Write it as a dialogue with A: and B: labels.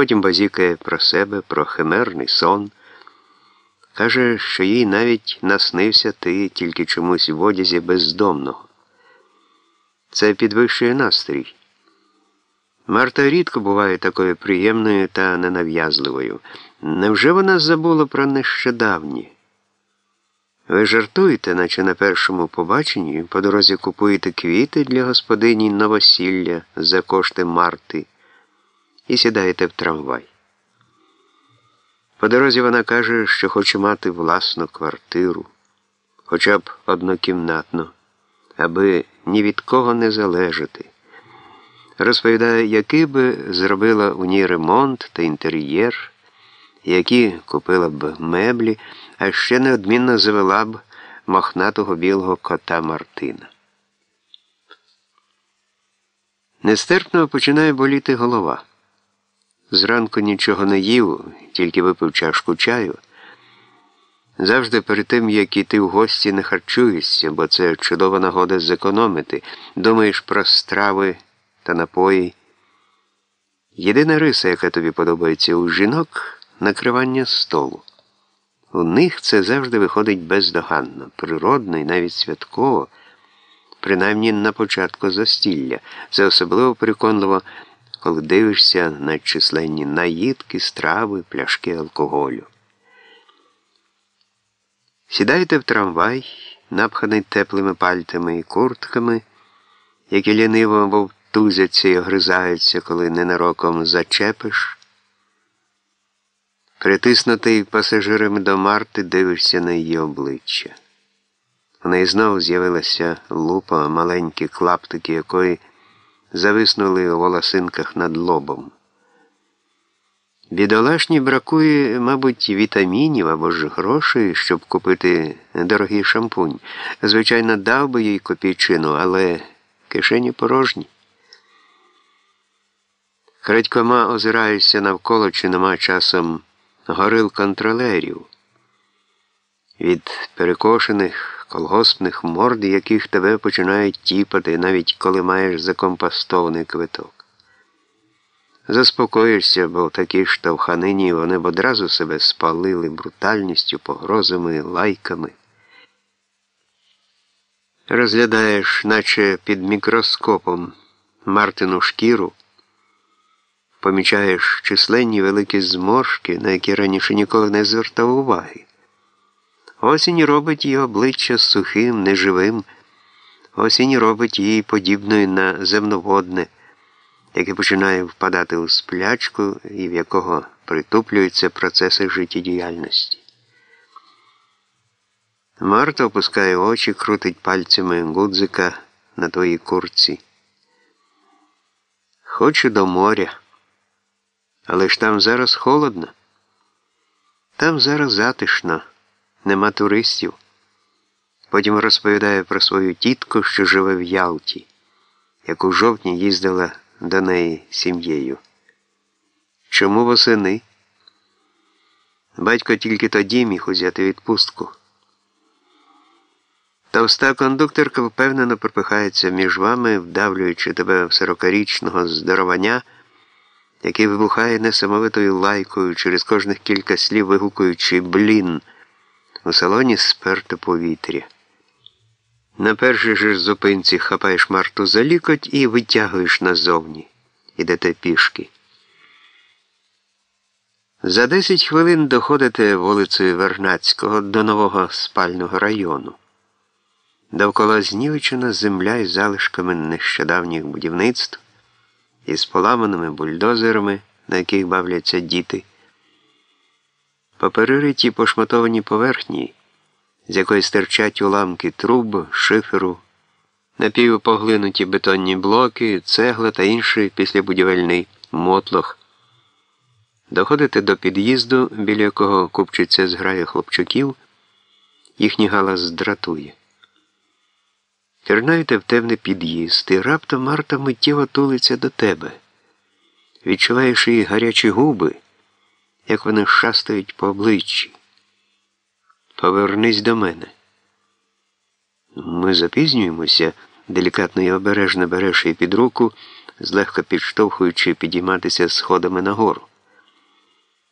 A: Потім базікає про себе, про химерний сон. Каже, що їй навіть наснився ти тільки чомусь в одязі бездомного. Це підвищує настрій. Марта рідко буває такою приємною та ненав'язливою. Невже вона забула про нещодавнє? Ви жартуєте, наче на першому побаченні по дорозі купуєте квіти для господині новосілля за кошти Марти і сідаєте в трамвай. По дорозі вона каже, що хоче мати власну квартиру, хоча б однокімнатну, аби ні від кого не залежати. Розповідає, який би зробила у ній ремонт та інтер'єр, які купила б меблі, а ще неодмінно завела б мохнатого білого кота Мартина. Нестерпно починає боліти голова. Зранку нічого не їв, тільки випив чашку чаю. Завжди перед тим, як іти в гості, не харчуєшся, бо це чудова нагода зекономити. Думаєш про страви та напої. Єдина риса, яка тобі подобається у жінок накривання столу. У них це завжди виходить бездоганно, природно і навіть святково, принаймні на початку застілля. Це особливо переконливо коли дивишся на численні наїдки, страви, пляшки алкоголю. Сідаєте в трамвай, напханий теплими пальтами і куртками, які ліниво вовтузяться і огризаються, коли ненароком зачепиш. Притиснутий пасажирами до Марти, дивишся на її обличчя. У неї знову з'явилася лупа, маленькі клаптики якої зависнули у волосинках над лобом. Бідолашні бракує, мабуть, вітамінів або ж грошей, щоб купити дорогий шампунь. Звичайно, дав би їй копійчину, але кишені порожні. Крадькома озираюся навколо, чи нема часом горил контролерів. Від перекошених колгоспних морд, яких тебе починають тіпати, навіть коли маєш закомпостований квиток. Заспокоїшся, бо в такій штовханині вони б одразу себе спалили брутальністю, погрозами, лайками. Розглядаєш, наче під мікроскопом Мартину шкіру, помічаєш численні великі зморшки, на які раніше ніколи не звертав уваги. Осінь робить її обличчя сухим, неживим. Осінь робить її подібною на земноводне, яке починає впадати у сплячку і в якого притуплюються процеси життєдіяльності. Марта опускає очі, крутить пальцями гудзика на твоїй курці. Хочу до моря, але ж там зараз холодно, там зараз затишно нема туристів. Потім розповідає про свою тітку, що живе в Ялті, яку в жовтні їздила до неї сім'єю. Чому восени? Батько тільки тоді міг узяти відпустку. Товста кондукторка впевнено пропихається між вами, вдавлюючи тебе в сорокарічного здоровання, який вибухає несамовитою лайкою через кожних кілька слів, вигукуючи блін. У салоні сперте повітря. На першій же зупинці хапаєш Марту за лікоть і витягуєш назовні. Ідете пішки. За 10 хвилин доходите вулицею Вернацького до нового спального району. Довкола знівечена земля із залишками нещодавніх будівництв, із поламаними бульдозерами, на яких бавляться діти. По перериті пошматовані поверхні, з якої стирчать уламки труб, шиферу, напівпоглинуті бетонні блоки, цегла та інший післябудівельний мотлох. Доходите до під'їзду, біля якого купчиться зграє хлопчаків, їхній галас дратує. Пірнаєте в темний під'їзд, і раптом Марта миттєво тулиться до тебе. Відчуваєш її гарячі губи як вони шастають по обличчі. Повернись до мене. Ми запізнюємося, делікатно і обережно береш її під руку, злегка підштовхуючи підійматися сходами нагору.